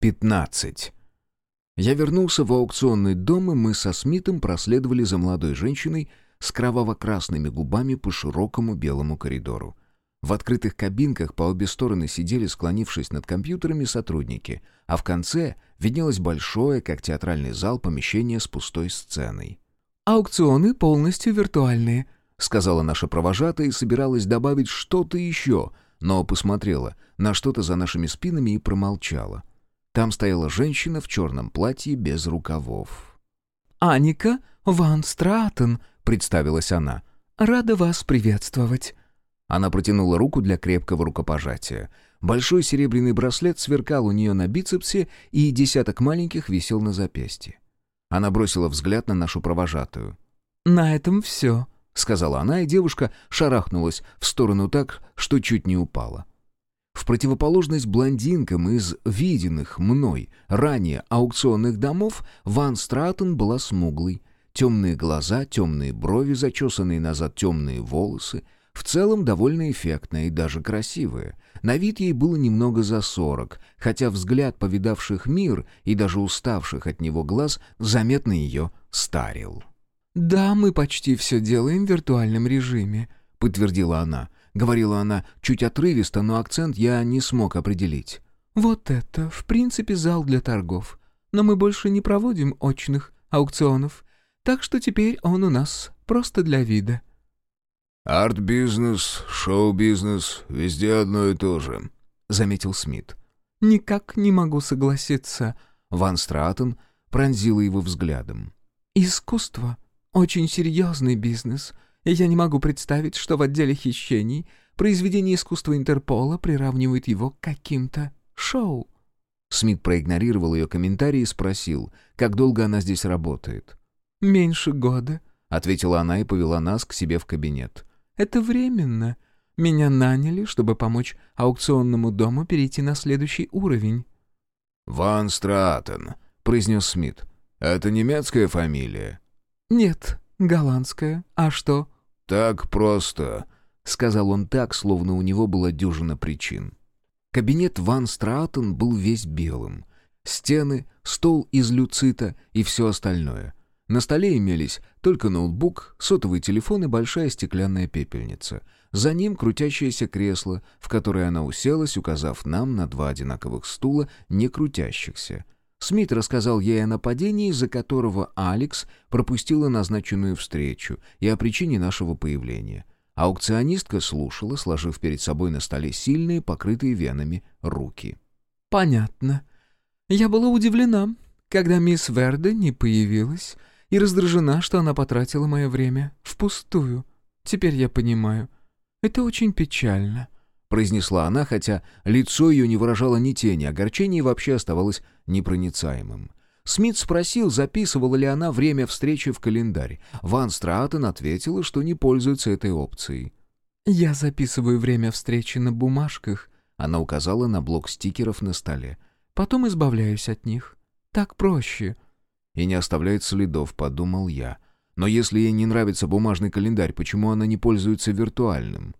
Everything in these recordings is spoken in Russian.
15. Я вернулся в аукционный дом, и мы со Смитом проследовали за молодой женщиной с кроваво-красными губами по широкому белому коридору. В открытых кабинках по обе стороны сидели, склонившись над компьютерами, сотрудники, а в конце виднелось большое, как театральный зал, помещение с пустой сценой. «Аукционы полностью виртуальные», — сказала наша провожатая и собиралась добавить что-то еще, но посмотрела на что-то за нашими спинами и промолчала. Там стояла женщина в черном платье без рукавов. «Аника Ван Стратен», — представилась она. «Рада вас приветствовать». Она протянула руку для крепкого рукопожатия. Большой серебряный браслет сверкал у нее на бицепсе, и десяток маленьких висел на запястье. Она бросила взгляд на нашу провожатую. «На этом все», — сказала она, и девушка шарахнулась в сторону так, что чуть не упала. В противоположность блондинкам из виденных мной ранее аукционных домов, Ван Стратен была смуглой. Темные глаза, темные брови, зачесанные назад темные волосы. В целом довольно эффектная и даже красивая. На вид ей было немного за сорок, хотя взгляд повидавших мир и даже уставших от него глаз заметно ее старил. «Да, мы почти все делаем в виртуальном режиме», — подтвердила она. Говорила она чуть отрывисто, но акцент я не смог определить. «Вот это, в принципе, зал для торгов. Но мы больше не проводим очных аукционов, так что теперь он у нас просто для вида». «Арт-бизнес, шоу-бизнес, везде одно и то же», — заметил Смит. «Никак не могу согласиться». Ван Стратон пронзила его взглядом. «Искусство — очень серьезный бизнес» я не могу представить, что в отделе хищений произведение искусства Интерпола приравнивает его к каким-то шоу». Смит проигнорировал ее комментарий и спросил, как долго она здесь работает. «Меньше года», — ответила она и повела нас к себе в кабинет. «Это временно. Меня наняли, чтобы помочь аукционному дому перейти на следующий уровень». «Ван Стратен», — произнес Смит. «Это немецкая фамилия?» «Нет, голландская. А что?» «Так просто», — сказал он так, словно у него была дюжина причин. Кабинет Ван Стратен был весь белым. Стены, стол из люцита и все остальное. На столе имелись только ноутбук, сотовый телефон и большая стеклянная пепельница. За ним крутящееся кресло, в которое она уселась, указав нам на два одинаковых стула, не крутящихся — Смит рассказал ей о нападении, из-за которого Алекс пропустила назначенную встречу, и о причине нашего появления. Аукционистка слушала, сложив перед собой на столе сильные, покрытые венами, руки. «Понятно. Я была удивлена, когда мисс Верде не появилась, и раздражена, что она потратила мое время впустую. Теперь я понимаю. Это очень печально» произнесла она, хотя лицо ее не выражало ни тени огорчения и вообще оставалось непроницаемым. Смит спросил, записывала ли она время встречи в календарь. Ван Стратен ответила, что не пользуется этой опцией. «Я записываю время встречи на бумажках», — она указала на блок стикеров на столе. «Потом избавляюсь от них. Так проще». «И не оставляет следов», — подумал я. «Но если ей не нравится бумажный календарь, почему она не пользуется виртуальным?»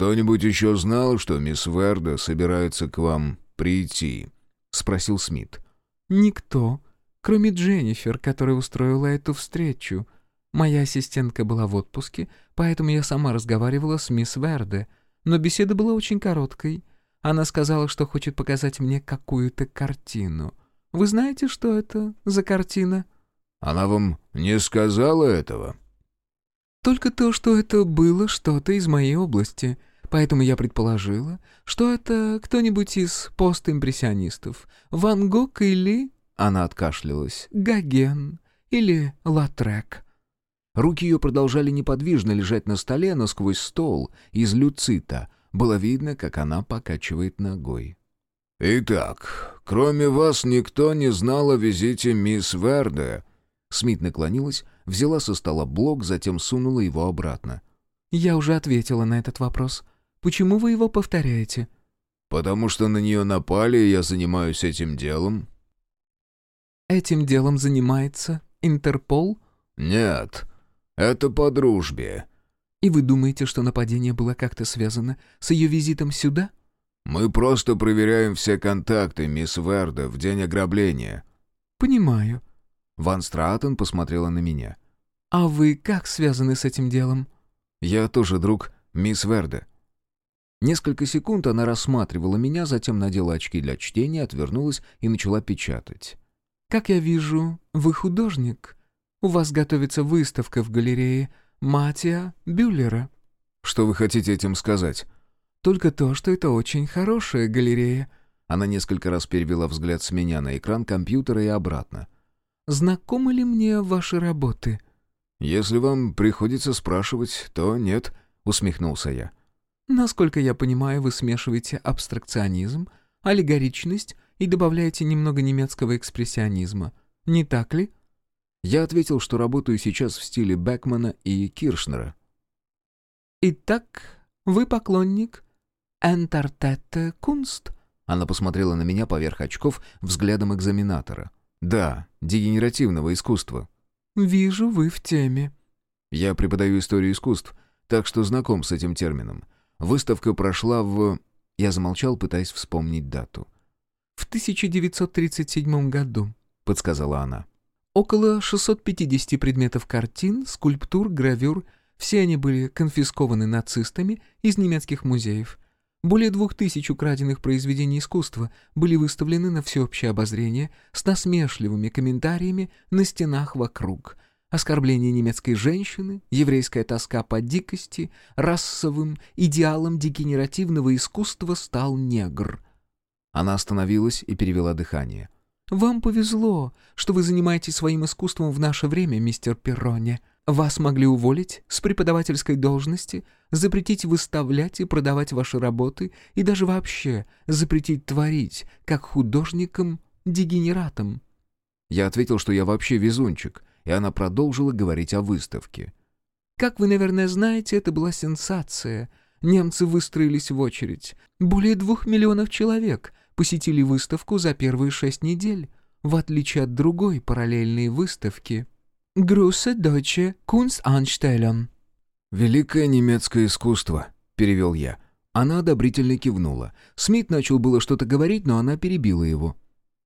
«Кто-нибудь еще знал, что мисс Верда собирается к вам прийти?» — спросил Смит. «Никто, кроме Дженнифер, которая устроила эту встречу. Моя ассистентка была в отпуске, поэтому я сама разговаривала с мисс Верде, но беседа была очень короткой. Она сказала, что хочет показать мне какую-то картину. Вы знаете, что это за картина?» «Она вам не сказала этого?» «Только то, что это было что-то из моей области», Поэтому я предположила, что это кто-нибудь из постимпрессионистов. Ван Гог или... Она откашлялась. Гоген или Латрек. Руки ее продолжали неподвижно лежать на столе, но сквозь стол из люцита было видно, как она покачивает ногой. «Итак, кроме вас никто не знал о визите мисс Верде?» Смит наклонилась, взяла со стола блок, затем сунула его обратно. «Я уже ответила на этот вопрос. Почему вы его повторяете?» «Потому что на нее напали, и я занимаюсь этим делом». «Этим делом занимается Интерпол?» «Нет, это по дружбе». «И вы думаете, что нападение было как-то связано с ее визитом сюда?» «Мы просто проверяем все контакты, мисс Верда, в день ограбления». «Понимаю. Ван Страатен посмотрела на меня. А вы как связаны с этим делом?» «Я тоже друг мисс Верде». Несколько секунд она рассматривала меня, затем надела очки для чтения, отвернулась и начала печатать. «Как я вижу, вы художник. У вас готовится выставка в галерее Матия Бюллера». «Что вы хотите этим сказать?» «Только то, что это очень хорошая галерея». Она несколько раз перевела взгляд с меня на экран компьютера и обратно. «Знакомы ли мне ваши работы?» «Если вам приходится спрашивать, то нет», — усмехнулся я. Насколько я понимаю, вы смешиваете абстракционизм, аллегоричность и добавляете немного немецкого экспрессионизма. Не так ли? Я ответил, что работаю сейчас в стиле Бекмана и Киршнера. Итак, вы поклонник Энтертетте Кунст? Она посмотрела на меня поверх очков взглядом экзаменатора. Да, дегенеративного искусства. Вижу, вы в теме. Я преподаю историю искусств, так что знаком с этим термином. Выставка прошла в... Я замолчал, пытаясь вспомнить дату. «В 1937 году», — подсказала она. «Около 650 предметов картин, скульптур, гравюр. Все они были конфискованы нацистами из немецких музеев. Более двух тысяч украденных произведений искусства были выставлены на всеобщее обозрение с насмешливыми комментариями на стенах вокруг — Оскорбление немецкой женщины, еврейская тоска по дикости, расовым идеалом дегенеративного искусства стал негр. Она остановилась и перевела дыхание. «Вам повезло, что вы занимаетесь своим искусством в наше время, мистер Перроне. Вас могли уволить с преподавательской должности, запретить выставлять и продавать ваши работы и даже вообще запретить творить, как художникам-дегенератам». Я ответил, что я вообще везунчик — и она продолжила говорить о выставке. «Как вы, наверное, знаете, это была сенсация. Немцы выстроились в очередь. Более двух миллионов человек посетили выставку за первые шесть недель, в отличие от другой параллельной выставки. «Груссе Deutsche Kunstanstellung». «Великое немецкое искусство», — перевел я. Она одобрительно кивнула. Смит начал было что-то говорить, но она перебила его.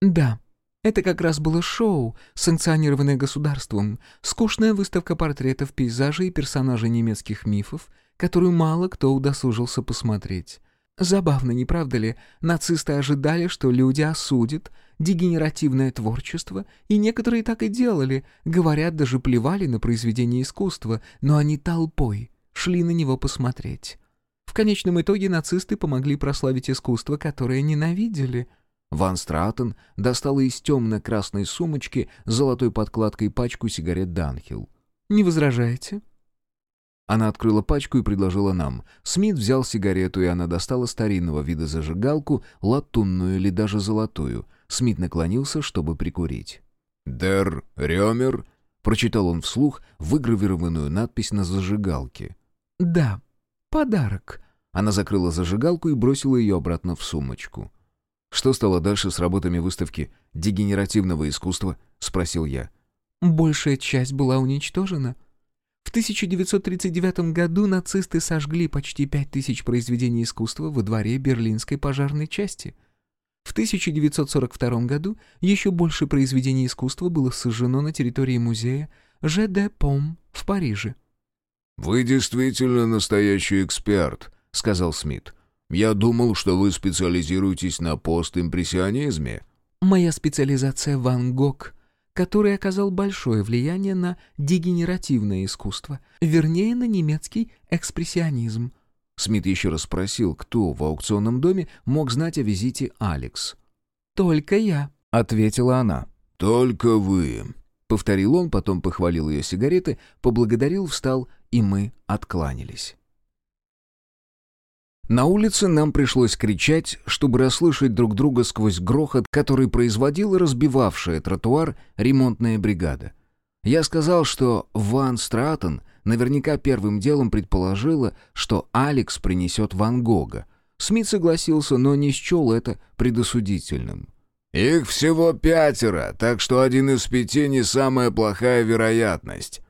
«Да, это как раз было шоу, санкционированное государством, скучная выставка портретов, пейзажей и персонажей немецких мифов, которую мало кто удосужился посмотреть. Забавно, не правда ли? Нацисты ожидали, что люди осудят дегенеративное творчество, и некоторые так и делали, говорят, даже плевали на произведение искусства, но они толпой шли на него посмотреть. В конечном итоге нацисты помогли прославить искусство, которое ненавидели — Ван Стратен достала из темно-красной сумочки с золотой подкладкой пачку сигарет Данхилл. «Не возражаете?» Она открыла пачку и предложила нам. Смит взял сигарету, и она достала старинного вида зажигалку, латунную или даже золотую. Смит наклонился, чтобы прикурить. «Дер Рёмер», — прочитал он вслух выгравированную надпись на зажигалке. «Да, подарок». Она закрыла зажигалку и бросила ее обратно в сумочку. «Что стало дальше с работами выставки дегенеративного искусства?» — спросил я. «Большая часть была уничтожена. В 1939 году нацисты сожгли почти пять тысяч произведений искусства во дворе берлинской пожарной части. В 1942 году еще больше произведений искусства было сожжено на территории музея Ж.Д. Пом в Париже». «Вы действительно настоящий эксперт», — сказал Смит. Я думал, что вы специализируетесь на постимпрессионизме». «Моя специализация — Ван Гог, который оказал большое влияние на дегенеративное искусство, вернее, на немецкий экспрессионизм». Смит еще раз спросил, кто в аукционном доме мог знать о визите Алекс. «Только я», — ответила она. «Только вы», — повторил он, потом похвалил ее сигареты, поблагодарил, встал, и мы откланялись. На улице нам пришлось кричать, чтобы расслышать друг друга сквозь грохот, который производила разбивавшая тротуар ремонтная бригада. Я сказал, что Ван Стратон наверняка первым делом предположила, что Алекс принесет Ван Гога. Смит согласился, но не счел это предосудительным. «Их всего пятеро, так что один из пяти не самая плохая вероятность».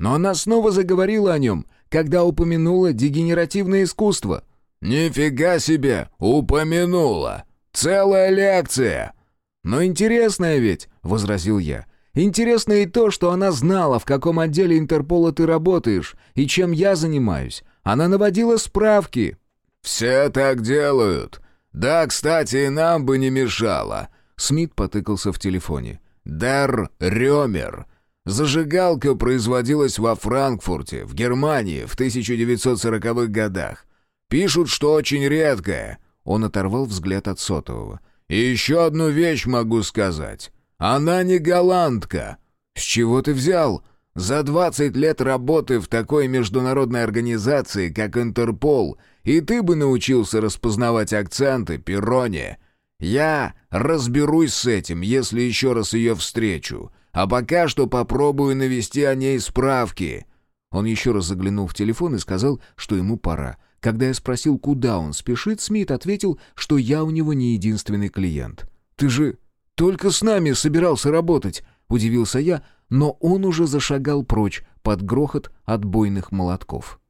Но она снова заговорила о нем, когда упомянула дегенеративное искусство — «Нифига себе! Упомянула! Целая лекция!» «Но интересная ведь», — возразил я. «Интересно и то, что она знала, в каком отделе Интерпола ты работаешь и чем я занимаюсь. Она наводила справки». «Все так делают. Да, кстати, и нам бы не мешало». Смит потыкался в телефоне. «Дер Рёмер. Зажигалка производилась во Франкфурте, в Германии, в 1940-х годах. Пишут, что очень редкая». Он оторвал взгляд от сотового. «И еще одну вещь могу сказать. Она не голландка». «С чего ты взял?» «За 20 лет работы в такой международной организации, как Интерпол, и ты бы научился распознавать акценты, Перроне. Я разберусь с этим, если еще раз ее встречу. А пока что попробую навести о ней справки». Он еще раз заглянул в телефон и сказал, что ему пора. Когда я спросил, куда он спешит, Смит ответил, что я у него не единственный клиент. «Ты же только с нами собирался работать», — удивился я, но он уже зашагал прочь под грохот отбойных молотков.